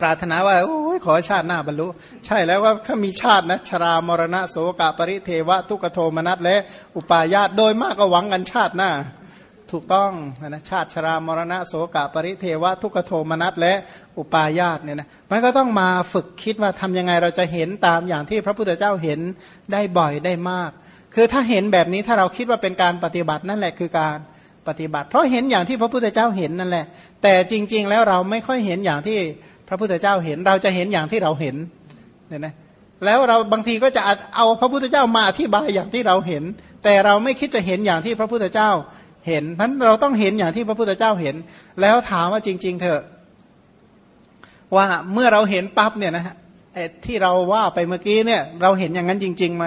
ปรารถนาว่าโอ้ยขอชาติหน้าบรรลุ ใช่แล้วว่าถ้ามีชาตินะชรามรณะโสกะปริเทวะ ทุกโทมนัสและอุปาญาตโดยมากก็หวังกันชาติหน้า ถูกต้องนะชาติชรามรณะโสกะปริเทวะ ทุกโทมนัสและอุปาญาตเนี่ยนะมันก็ต้องมาฝึกคิดว่าทำยังไงเราจะเห็นตามอย่างที่พระพุทธเจ้าเห็นได้บ่อยได้มาก คือถ้าเห็นแบบนี้ถ้าเราคิดว่าเป็นการปฏิบัตินั่นแหละคือการปฏิบัติ เพราะเห็นอย่างที่พระพุทธเจ้าเห็นนั่นแหละ แต่จริง ๆ แล้วเราไม่ค่อยเห็นอย่างที่ พระพุทธเจ้าเห็นเราจะเห็นอย่างที่เราเห็นเนี่ยนะแล้วเราบางทีก็จะเอาพระพุทธเจ้ามาอธิบายอย่างที่เราเห็น แต่เราไม่คิดจะเห็นอย่างที่พระพุทธเจ้าเห็นเพราะเราต้องเห็นอย่างที่พระพุทธเจ้าเห็น แล้วถามว่าจริง ๆ เถอะ ว่าเมื่อเราเห็นปั๊บเนี่ยนะไอ้ที่เราว่าไปเมื่อกี้เนี่ย เราเห็นอย่างนั้นจริงๆไหม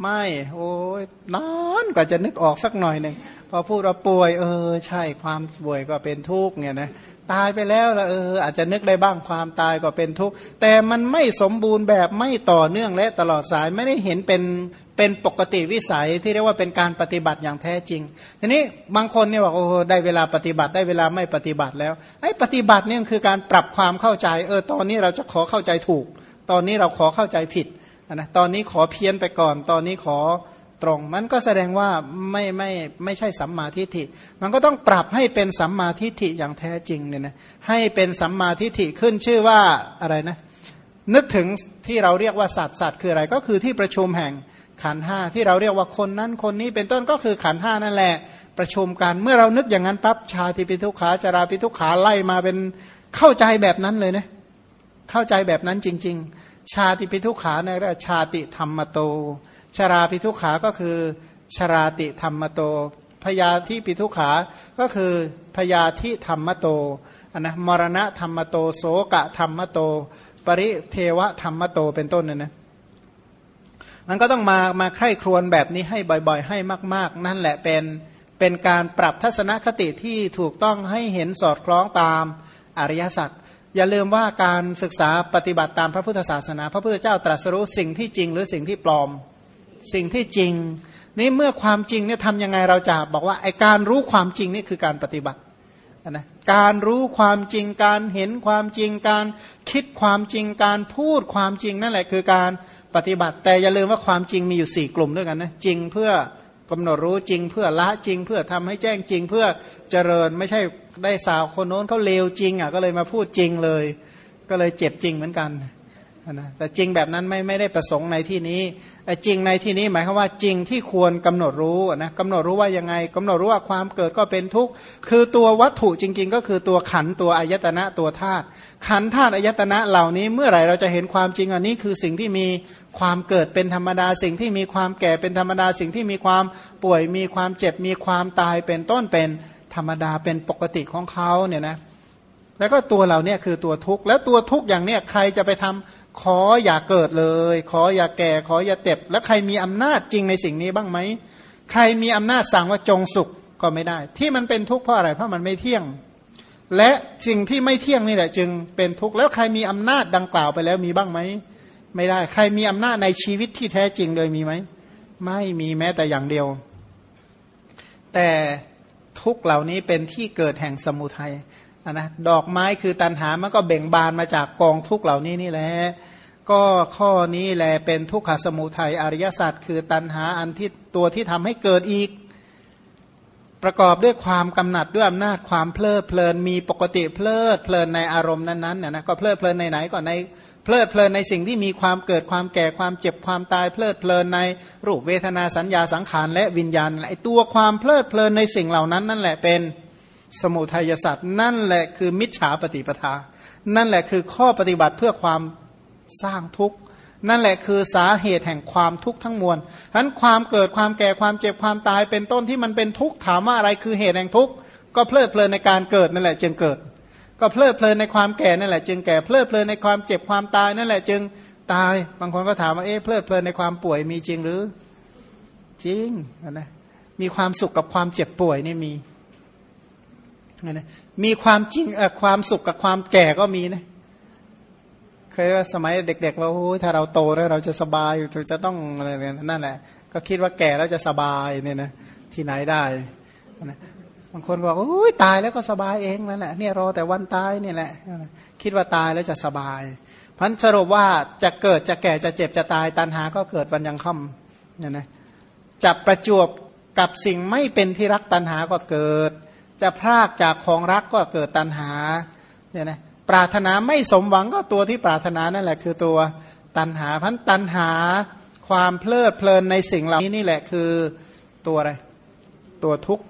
ไม่ โอ้ยนานกว่าจะนึกออกสักหน่อยหนึ่ง พอพูดเราป่วย เออ ใช่ความป่วยก็เป็นทุกข์เนี่ยนะตายไปแล้วละเออ อาจจะนึกได้บ้างความตายก็เป็นทุกข์แต่มันไม่สมบูรณ์แบบไม่ต่อเนื่องและตลอดสายไม่ได้เห็นเป็นเป็นปกติวิสัยที่เรียกว่าเป็นการปฏิบัติอย่างแท้จริง ทีนี้บางคนเนี่ยบอกโอ้ได้เวลาปฏิบัติได้เวลาไม่ปฏิบัติแล้วไอ้ปฏิบัติเนี่ยคือการปรับความเข้าใจ เออ ตอนนี้เราจะขอเข้าใจถูก ตอนนี้เราขอเข้าใจผิดนะตอนนี้ขอเพี้ยนไปก่อน ตอนนี้ขอ ตรง มันก็แสดงว่าไม่ไม่ไม่ใช่สัมมาทิฏฐิ มันก็ต้องปรับให้เป็นสัมมาทิฏฐิอย่างแท้จริงเนี่ยนะให้เป็นสัมมาทิฏฐิขึ้นชื่อว่าอะไรนะนึกถึงที่เราเรียกว่าสัตว์สัตว์คืออะไรก็คือที่ประชุมแห่งขันห้าที่เราเรียกว่าคนนั้นคนนี้เป็นต้นก็คือขันห้านั่นแหละประชุมกันเมื่อเรานึกอย่างนั้นปั๊บชาติปิทุขาจาราปิทุขาไล่มาเป็นเข้าใจแบบนั้นเลยนะเข้าใจแบบนั้นจริง ๆ ชาติปิทุขาในเรียกชาติธรรมโต ชราปิทุขา ก็คือ ชราติธรรมโต พยาธิปิทุขา ก็คือพยาธิธรรมโตนนะมรณะธรรมโตโสกะธรรมโต ปริเทวธรรมโตเป็นต้นนะนะมันก็ต้องมามาไข้ครวนแบบนี้ให้บ่อยๆ ให้มาก ๆ นั่นแหละเป็นเป็นการปรับทัศนคติที่ถูกต้องให้เห็นสอดคล้องตามอริยสัจอย่าลืมว่าการศึกษาปฏิบัติตามพระพุทธศาสนา พระพุทธเจ้าตรัสรู้สิ่งที่จริงหรือสิ่งที่ปลอม สิ่งที่จริง นี่เมื่อความจริงเนี่ยทำยังไงเราจะบอกว่าไอการรู้ความจริงนี่คือการปฏิบัตินะการรู้ความจริงการเห็นความจริง การคิดความจริงการพูดความจริงนั่นแหละคือการปฏิบัติ แต่อย่าลืมว่าความจริงมีอยู่สี่กลุ่มด้วยกันนะจริงเพื่อกำหนดรู้จริงเพื่อละจริง เพื่อทำให้แจ้งจริงเพื่อเจริญไม่ใช่ได้สาวคนโน้นเขาเลวจริงอะก็เลยมาพูดจริงเลย ก็เลยเจ็บจริงเหมือนกัน นะแต่จริงแบบนั้นไม่ไม่ได้ประสงค์ในที่นี้จริงในที่นี้หมายความว่าจริงที่ควรกำหนดรู้นะกำหนดรู้ว่ายังไงกำหนดรู้ว่าความเกิดก็เป็นทุกข์คือตัววัตถุจริง ๆ ก็คือตัวขันตัวอายตนะตัวธาตุขันธาตุอายตนะเหล่านี้เมื่อไหร่เราจะเห็นความจริงอันนี้คือสิ่งที่มีความเกิดเป็นธรรมดา สิ่งที่มีความแก่เป็นธรรมดา สิ่งที่มีความป่วยมีความเจ็บมีความตายเป็นต้นเป็นธรรมดาเป็นปกติของเขาเนี่ยนะแล้วก็ตัวเราเนี่ยคือตัวทุกข์แล้วตัวทุกข์อย่างเนี้ยใครจะไปทำขออย่าเกิดเลย ขออย่าแก่ ขออย่าเจ็บ แล้วใครมีอำนาจจริงในสิ่งนี้บ้างไหม ใครมีอำนาจสั่งว่าจงสุขก็ไม่ได้ ที่มันเป็นทุกข์เพราะอะไร เพราะมันไม่เที่ยง และสิ่งที่ไม่เที่ยงนี่แหละ จึงเป็นทุกข์ แล้วใครมีอำนาจดังกล่าวไปแล้วมีบ้างไหม ไม่ได้ ใครมีอำนาจในชีวิตที่แท้จริงเลยมีไหม ไม่มีแม้แต่อย่างเดียว แต่ทุกเหล่านี้เป็นที่เกิดแห่งสมุทัย นะดอกไม้คือตันหามันก็เบ่งบานมาจากกองทุกเหล่านี้นี่แหละก็ข้อนี้แหละเป็นทุกขสมุทัยอริยสัจคือตันหาอันที่ตัวที่ทำให้เกิดอีก ประกอบด้วยความกำหนัดด้วยอำนาจความเพลิดเพลินมีปกติเพลิดเพลินในอารมณ์นั้นๆเนี่ยนะก็เพลิดเพลินในไหนก่อนในเพลิดเพลินในสิ่งที่มีความเกิดความแก่ความเจ็บความตายเพลิดเพลินในรูปเวทนาสัญญาสังขารและวิญญาณไอตัวความเพลิดเพลินในสิ่งเหล่านั้นนั่นแหละเป็น สมุทัยสัตว์นั่นแหละคือมิจฉาปฏิปทา นั่นแหละคือข้อปฏิบัติเพื่อความสร้างทุกข์ นั่นแหละคือสาเหตุแห่งความทุกข์ทั้งมวลฉะนั้นความเกิดความแก่ความเจ็บความตายเป็นต้นที่มันเป็นทุกข์ถามว่าอะไรคือเหตุแห่งทุกข์ก็เพลิดเพลินในการเกิดนั่นแหละจึงเกิด ก็เพลิดเพลินในความแก่นั่นแหละจึงแก่เพลิดเพลินในความเจ็บความตายนั่นแหละจึงตาย บางคนก็ถามว่าเอ๊ะเพลิดเพลินในความป่วยมีจริงหรือ จริงนะมีความสุขกับความเจ็บป่วยนี่มี นะมีความจริงความสุขกับความแก่ก็มีนะเคยว่าสมัยเด็กๆเราถ้าเราโตแล้วเราจะสบายเราจะต้องอะไรนั่นแหละ ก็คิดว่าแก่แล้วจะสบายเนี่ยนะที่ไหนได้นะบางคนบอกโอ้ยตายแล้วก็สบายเองนั่นแหละเนี่ยรอแต่วันตายเนี่ยแหละ คิดว่าตายแล้วจะสบายพันสรุปว่าจะเกิดจะแก่จะเจ็บจะตายตันหาก็เกิดวันยังค่ำเนี่ยนะจะประจวบกับสิ่งไม่เป็นที่รักตันหาก็เกิด จะพรากจากของรักก็เกิดตันหาเนี่ยนะปรารถนาไม่สมหวังก็ตัวที่ปรารถนานั่นแหละคือตัวตันหาพันตันหาความเพลิดเพลินในสิ่งเหล่านี้นี่แหละคือตัวอะไร ตัวทุกข์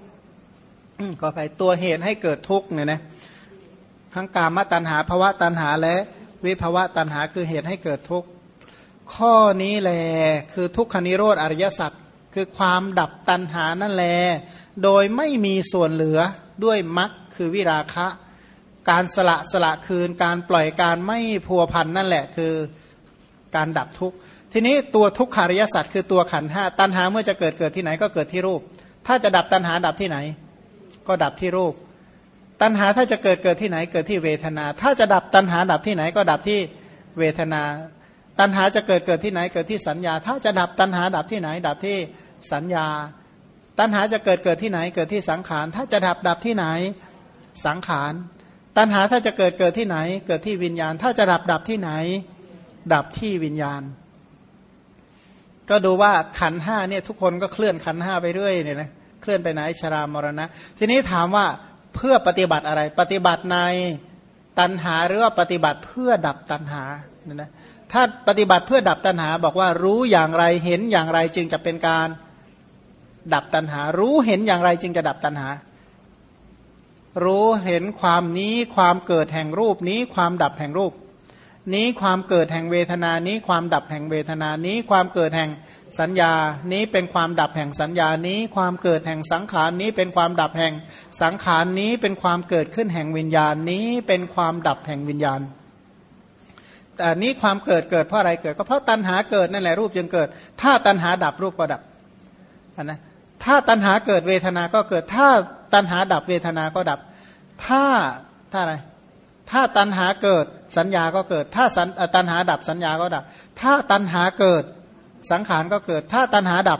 ก็ไปตัวเหตุให้เกิดทุกข์เนี่ยนะทั้งกามตัณหาภาวะตัณหาและวิภาวะตัณหาคือเหตุให้เกิดทุกข์ข้อนี้แหละคือทุกขนิโรธอริยสัจคือความดับตัณหานั่นแหละ โดยไม่มีส่วนเหลือด้วยมรรคคือวิราคะ การสละสละคืน การปล่อยการไม่พัวพันนั่นแหละคือการดับทุกข์ ทีนี้ตัวทุกขาริยสัจคือตัวขันห้าตัณหาเมื่อจะเกิดเกิดที่ไหนก็เกิดที่รูป ถ้าจะดับตัณหาดับที่ไหน ก็ดับที่รูป ตัณหาถ้าจะเกิดเกิดที่ไหนเกิดที่เวทนา ถ้าจะดับตัณหาดับที่ไหนก็ดับที่เวทนา ตัณหาจะเกิดเกิดที่ไหนเกิดที่สัญญา ถ้าจะดับตัณหาดับที่ไหนดับที่สัญญา ตัณหาจะเกิดเกิดที่ไหนเกิดที่สังขาร ถ้าจะดับดับที่ไหนสังขาร ตัณหาถ้าจะเกิดเกิดที่ไหน เกิดที่วิญญาณ ถ้าจะดับดับที่ไหน ดับที่วิญญาณ ก็ดูว่าขันห้าเนี่ยทุกคนก็เคลื่อนขันห้าไปเรื่อยเนี่ยนะเคลื่อนไปไหนชรามรณะ ทีนี้ถามว่าเพื่อปฏิบัติอะไร ปฏิบัติในตันหาหรือว่าปฏิบัติเพื่อดับตันหาเนี่ยนะถ้าปฏิบัติเพื่อดับตันหา บอกว่ารู้อย่างไรเห็นอย่างไรจึงจะเป็นการ ดับตันหา รู้เห็นอย่างไรจึงจะดับตันหา รู้เห็นความนี้ความเกิดแห่งรูปนี้ ความดับแห่งรูป นี้ความเกิดแห่งเวทนานี้ ความดับแห่งเวทนานี้ ความเกิดแห่งสัญญา นี้เป็นความดับแห่งสัญญานี้ ความเกิดแห่งสังขารนี้ เป็นความดับแห่งสังขารนี้ เป็นความเกิดขึ้นแห่งวิญญาณนี้ เป็นความดับแห่งวิญญาณแต่นี้ความเกิดเกิดเพราะอะไรเกิด ก็เพราะตัณหาเกิดนั่นแหละรูปจึงเกิด ถ้าตัณหาดับรูปก็ดับนะ ถ้าตัณหาเกิดเวทนาก็เกิด ถ้าตัณหาดับเวทนาก็ดับ ถ้าถ้าอะไร ถ้าตัณหาเกิดสัญญาก็เกิด ถ้าตัณหาดับสัญญาก็ดับ ถ้าตัณหาเกิดสังขารก็เกิด ถ้าตัณหาดับ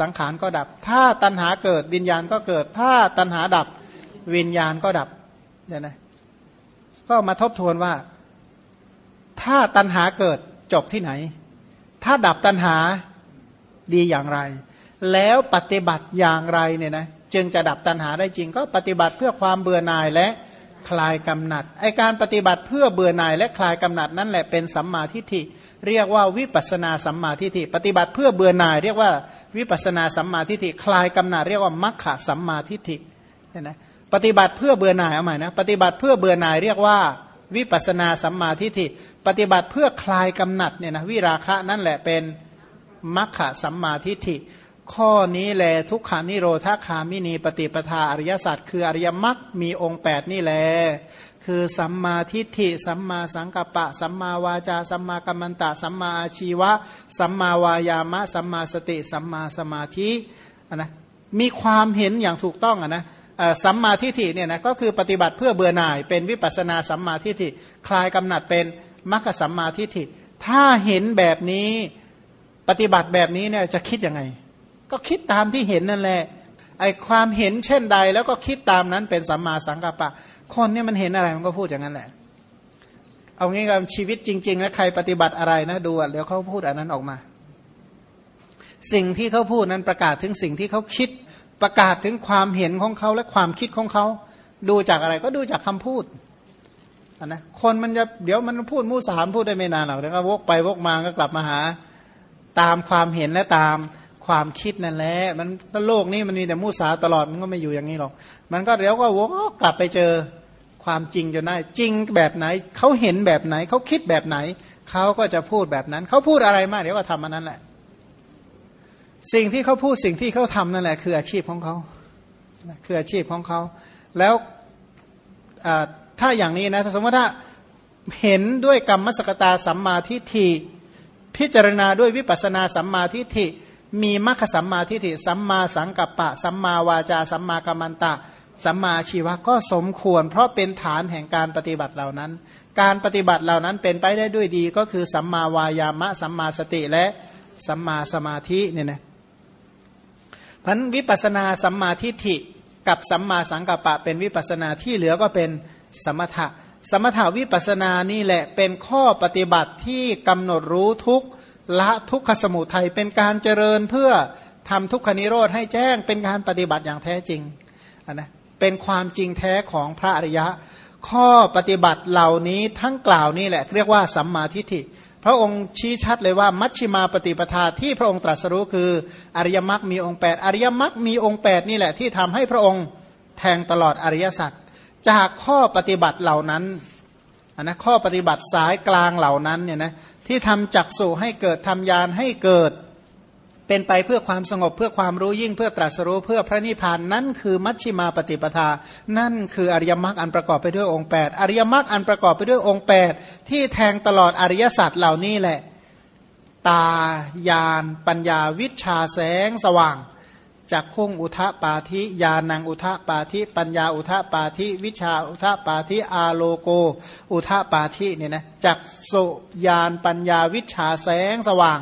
สังขารก็ดับ ถ้าตัณหาเกิดวิญญาณก็เกิด ถ้าตัณหาดับวิญญาณก็ดับเนี่ยนะก็มาทบทวนว่า ถ้าตัณหาเกิดจบที่ไหน ถ้าดับตัณหาดีอย่างไร แล้วปฏิบัติอย่างไรเนี่ยนะจึงจะดับตัณหาได้จริง ก็ปฏิบัติเพื่อความเบื่อหน่ายและคลายกำหนัดไอการปฏิบัติเพื่อเบื่อหน่ายและคลายกำหนัดนั่นแหละเป็นสัมมาทิฏฐิเรียกว่าวิปัสนาสัมมาทิฏฐิปฏิบัติเพื่อเบื่อหน่าย เรียกว่าวิปัสนาสัมมาทิฏฐิคลายกำหนัดเรียกว่ามัคคะสัมมาทิฏฐิเห็นไหมปฏิบัติเพื่อเบื่อหน่ายเอาใหม่นะปฏิบัติเพื่อเบื่อหน่ายเรียกว่าวิปัสนาสัมมาทิฏฐิปฏิบัติเพื่อคลายกำหนัดเนี่ยนะวิราคะนั่นแหละเป็นมัคคะสัมมาทิฏฐิ ข้อนี้แลทุกขานิโรธาคามินีปฏิปทาอริยสัจคืออริยมรรคมีองค์ 8 นี่แล คือสัมมาทิฏฐิ สัมมาสังกัปปะ สัมมาวาจา สัมมากัมมันตะ สัมมาอาชีวะ สัมมาวายามะ สัมมาสติ สัมมาสมาธินะมีความเห็นอย่างถูกต้องอะนะสัมมาทิฏฐิเนี่ยนะก็คือปฏิบัติเพื่อเบื่อหน่ายเป็นวิปัสนาสัมมาทิฏฐิคลายกำหนัดเป็นมรรคสัมมาทิฏฐิถ้าเห็นแบบนี้ปฏิบัติแบบนี้เนี่ยจะคิดยังไง ก็คิดตามที่เห็นนั่นแหละไอความเห็นเช่นใด แล้วก็คิดตามนั้นเป็นสัมมาสังกัปปะ คนเนี่ยมันเห็นอะไรมันก็พูดอย่างนั้นแหละ เอางี้กับชีวิตจริงๆแล้วใครปฏิบัติอะไรนะดูเดี๋ยวเขาพูดอันนั้นออกมา สิ่งที่เขาพูดนั้นประกาศถึงสิ่งที่เขาคิดประกาศถึงความเห็นของเขาและความคิดของเขา ดูจากอะไรก็ดูจากคำพูดนะคนมันจะเดี๋ยวมันพูดมู่สามพูดได้ไม่นานหรอกแล้วก็วกไปวกมาก็กลับมาหา ตามความเห็นและตาม ความคิดนั่นแหละมันโลกนี้มันมีแต่มุสาตลอดมันก็ไม่อยู่อย่างนี้หรอก มันก็เดี๋ยวก็วกกลับไปเจอความจริงจนได้ จริงแบบไหนเขาเห็นแบบไหนเขาคิดแบบไหนเขาก็จะพูดแบบนั้นเขาพูดอะไรมากเดี๋ยวก็ทำมันนั้นแหละ สิ่งที่เขาพูดสิ่งที่เขาทำนั่นแหละ คืออาชีพของเขาคืออาชีพของเขา แล้วถ้าอย่างนี้นะสมมติถ้าเห็นด้วยกรรมสกตาสัมมาทิฏฐิพิจารณาด้วยวิปัสนาสัมมาทิฏฐิ มีมรรคสัมมาทิฏฐิสัมมาสังกัปปะ สัมมาวาจา สัมมากัมมันตะ สัมมาชีวะก็สมควร เพราะเป็นฐานแห่งการปฏิบัติเหล่านั้น การปฏิบัติเหล่านั้นเป็นไปได้ด้วยดีก็คือสัมมาวายามะ สัมมาสติและสัมมาสมาธิเนี่ยนะพันวิปัสนาสัมมาทิฏฐิกับสัมมาสังกัปปะ เป็นวิปัสนาที่เหลือก็เป็นสมถะ สมถาวิปัสนานี่แหละเป็นข้อปฏิบัติที่กำหนดรู้ทุก ละทุกขสมุทัยเป็นการเจริญเพื่อทำทุกขนิโรธให้แจ้งเป็นการปฏิบัติอย่างแท้จริงนะเป็นความจริงแท้ของพระอริยะ ข้อปฏิบัติเหล่านี้ทั้งกล่าวนี่แหละ เรียกว่าสัมมาทิฏฐิพระองค์ชี้ชัดเลยว่ามัชชิมาปฏิปทาที่พระองค์ตรัสรู้คืออริยมรรคมีองค์ 8 อริยมรรคมีองค์ 8 นี่แหละที่ทำให้พระองค์แทงตลอดอริยสัจจากข้อปฏิบัติเหล่านั้นนะข้อปฏิบัติสายกลางเหล่านั้นเนี่ยนะ ที่ทำจักสู่ให้เกิดทำยานให้เกิด เป็นไปเพื่อความสงบเพื่อความรู้ยิ่งเพื่อตรัสรู้เพื่อพระนิพพานนั่นคือมัชชิมาปฏิปทา นั่นคืออริยมรรคอันประกอบไปด้วยองค์ 8 อริยมรรคอันประกอบไปด้วยองค์ 8 ที่แทงตลอดอริยสัจเหล่านี้แหละ ตายานปัญญาวิชาแสงสว่าง จากคุ้งอุทะปาธิยานังอุทะปาธิปัญญาอุทะปาธิวิชาอุทะปาธิอาโลโก อุทะปาธิเนี่ยนะจากโสยานปัญญาวิชาแสงสว่าง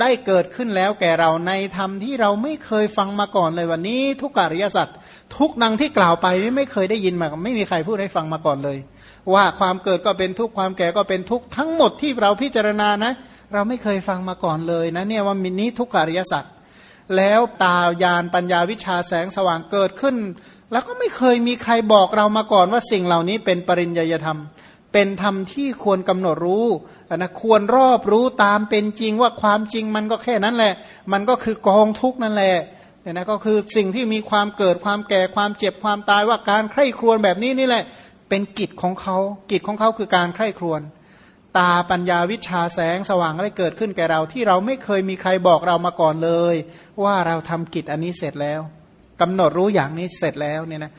ได้เกิดขึ้นแล้วแก่เราในธรรมที่เราไม่เคยฟังมาก่อนเลยวันนี้ทุกอริยสัจทุกนังที่กล่าวไปไม่เคยได้ยินมาไม่มีใครพูดให้ฟังมาก่อนเลย ว่าความเกิดก็เป็นทุกความแก่ก็เป็นทุกทั้งหมดที่เราพิจารณานะ เราไม่เคยฟังมาก่อนเลยนะเนี่ยว่ามินี้ทุกอริยสัจ แล้วตายานปัญญาวิชาแสงสว่างเกิดขึ้น แล้วก็ไม่เคยมีใครบอกเรามาก่อนว่าสิ่งเหล่านี้เป็นปริญญาธรรม เป็นธรรมที่ควรกำหนดรู้นะควรรอบรู้ตามเป็นจริงว่าความจริงมันก็แค่นั้นแหละ มันก็คือกองทุกนั่นแหละเนี่ยนะก็คือสิ่งที่มีความเกิดความแก่ความเจ็บความตายว่าการใคร่ครวญแบบนี้นี่แหละ เป็นกิจของเขากิจของเขาคือการใคร่ครวญ ตาปัญญาวิชาแสงสว่างได้เกิดขึ้นแก่เรา ที่เราไม่เคยมีใครบอกเรามาก่อนเลย ว่าเราทำกิจอันนี้เสร็จแล้วกำหนดรู้อย่างนี้เสร็จแล้วเนี่ยนะ